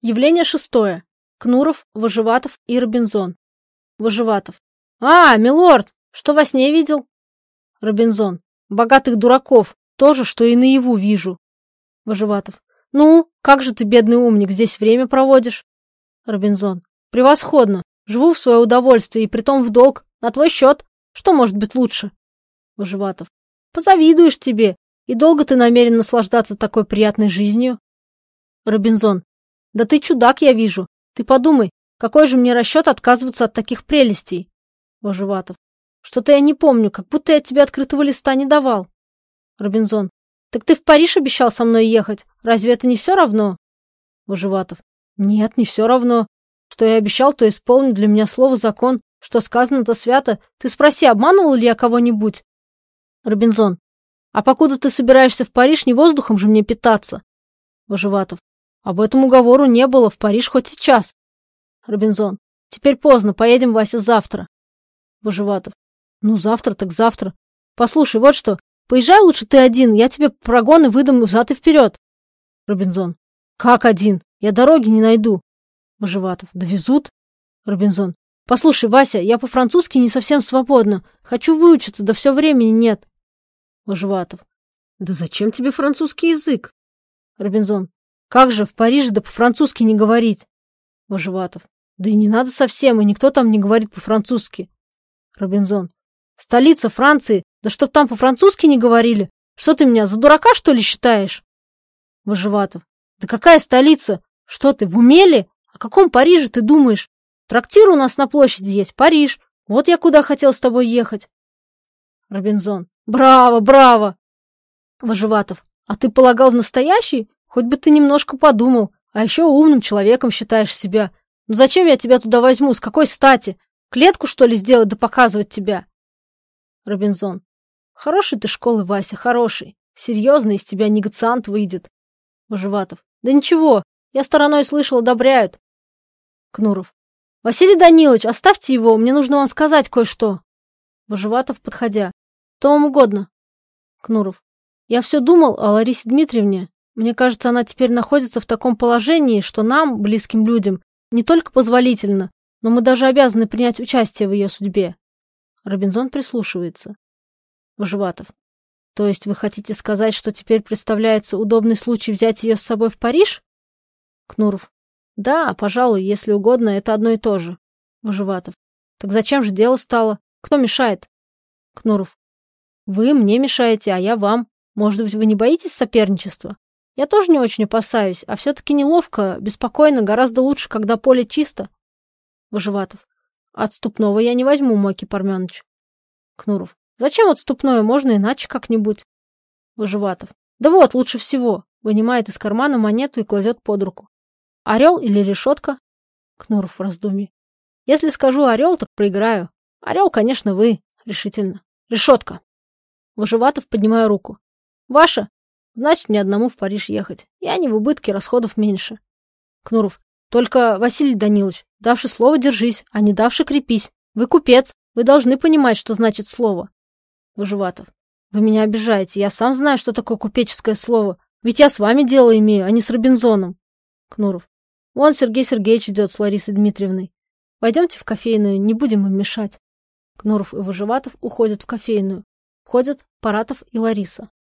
Явление шестое. Кнуров, Выживатов и Робинзон. Выживатов. А, милорд, что во сне видел? Робинзон. Богатых дураков. То же, что и наяву вижу. Выживатов. Ну, как же ты, бедный умник, здесь время проводишь? Робинзон. Превосходно. Живу в свое удовольствие и притом в долг. На твой счет. Что может быть лучше? Выживатов. Позавидуешь тебе. И долго ты намерен наслаждаться такой приятной жизнью? Робинзон. Да ты чудак, я вижу. Ты подумай, какой же мне расчет отказываться от таких прелестей? Выживатов. Что-то я не помню, как будто я тебе открытого листа не давал. Робинзон. Так ты в Париж обещал со мной ехать. Разве это не все равно? Выживатов. Нет, не все равно. Что я обещал, то исполню. Для меня слово закон. Что сказано, то свято. Ты спроси, обманывал ли я кого-нибудь? Робинзон. А покуда ты собираешься в Париж, не воздухом же мне питаться? Выживатов. Об этом уговору не было, в Париж хоть сейчас. Робинзон. Теперь поздно, поедем, Вася, завтра. Выживатов. Ну, завтра так завтра. Послушай, вот что, поезжай лучше ты один, я тебе прогоны выдам взад и вперед. Робинзон. Как один? Я дороги не найду. Выживатов. Довезут? Робинзон. Послушай, Вася, я по-французски не совсем свободна. Хочу выучиться, да все времени нет. Выживатов. Да зачем тебе французский язык? Робинзон. Как же в Париже да по-французски не говорить? Выживатов. Да и не надо совсем, и никто там не говорит по-французски. Робинзон. Столица Франции, да чтоб там по-французски не говорили. Что ты меня, за дурака, что ли, считаешь? Выживатов. Да какая столица? Что ты, в умели? О каком Париже ты думаешь? Трактир у нас на площади есть, Париж. Вот я куда хотел с тобой ехать. Робинзон. Браво, браво! Выживатов. А ты полагал в настоящий? Хоть бы ты немножко подумал. А еще умным человеком считаешь себя. Ну зачем я тебя туда возьму? С какой стати? Клетку, что ли, сделать да показывать тебя? Робинзон. Хороший ты школы, Вася, хороший. Серьезно, из тебя негациант выйдет. Выживатов. Да ничего, я стороной слышал, одобряют. Кнуров. Василий Данилович, оставьте его, мне нужно вам сказать кое-что. Выживатов, подходя. Что вам угодно. Кнуров. Я все думал о Ларисе Дмитриевне. Мне кажется, она теперь находится в таком положении, что нам, близким людям, не только позволительно, но мы даже обязаны принять участие в ее судьбе. Робинзон прислушивается. Выживатов. То есть вы хотите сказать, что теперь представляется удобный случай взять ее с собой в Париж? Кнуров. Да, пожалуй, если угодно, это одно и то же. Выживатов. Так зачем же дело стало? Кто мешает? Кнуров. Вы мне мешаете, а я вам. Может быть, вы не боитесь соперничества? Я тоже не очень опасаюсь, а все-таки неловко, беспокойно, гораздо лучше, когда поле чисто. Выживатов. Отступного я не возьму, Моки Парменыч. Кнуров. Зачем отступное? Можно иначе как-нибудь. Выживатов. Да вот, лучше всего. Вынимает из кармана монету и кладет под руку. Орел или решетка? Кнуров в раздумье. Если скажу орел, так проиграю. Орел, конечно, вы. Решительно. Решетка. Выживатов, поднимая руку. Ваша? Значит, мне одному в Париж ехать. Я не в убытке, расходов меньше. Кнуров. Только, Василий Данилович, давши слово, держись, а не давши, крепись. Вы купец, вы должны понимать, что значит слово. Выживатов. Вы меня обижаете, я сам знаю, что такое купеческое слово. Ведь я с вами дело имею, а не с Робинзоном. Кнуров. Вон Сергей Сергеевич идет с Ларисой Дмитриевной. Пойдемте в кофейную, не будем им мешать. Кнуров и Выживатов уходят в кофейную. Входят Паратов и Лариса.